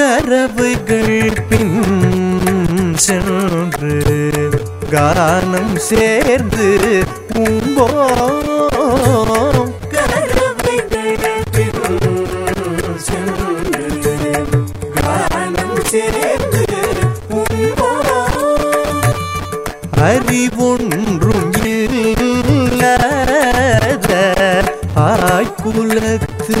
கரவுகள் பின் சென்று கானம் சேர்ந்து உம்போம் அறிவொன்றும் இல்லாத ஆய்குலத்து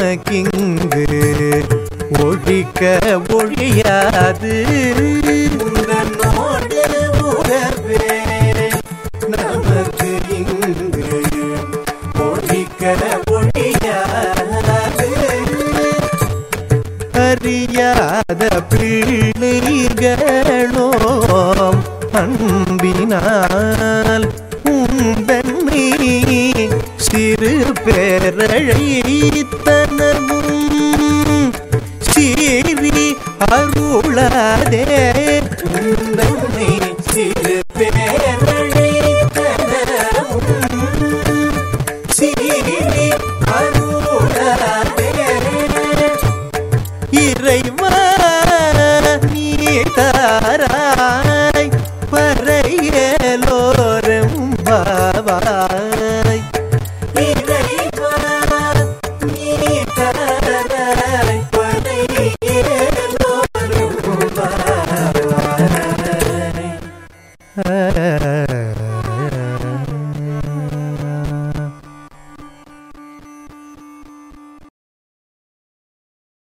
நமக்கிங்கு ஒழிக்க ஒழியாது. நமக்கு இங்கு ஒழிக்க ஒழியாது. அறியாத பிள்ளைகளோம் அன்பினால் உந்தன்னை சிறு பேரழைத்தனமும் சீரி அருளாதே. உந்தன்னை சிறு பேரழைத்தனமும் சீரி அருளாதே. இறைவா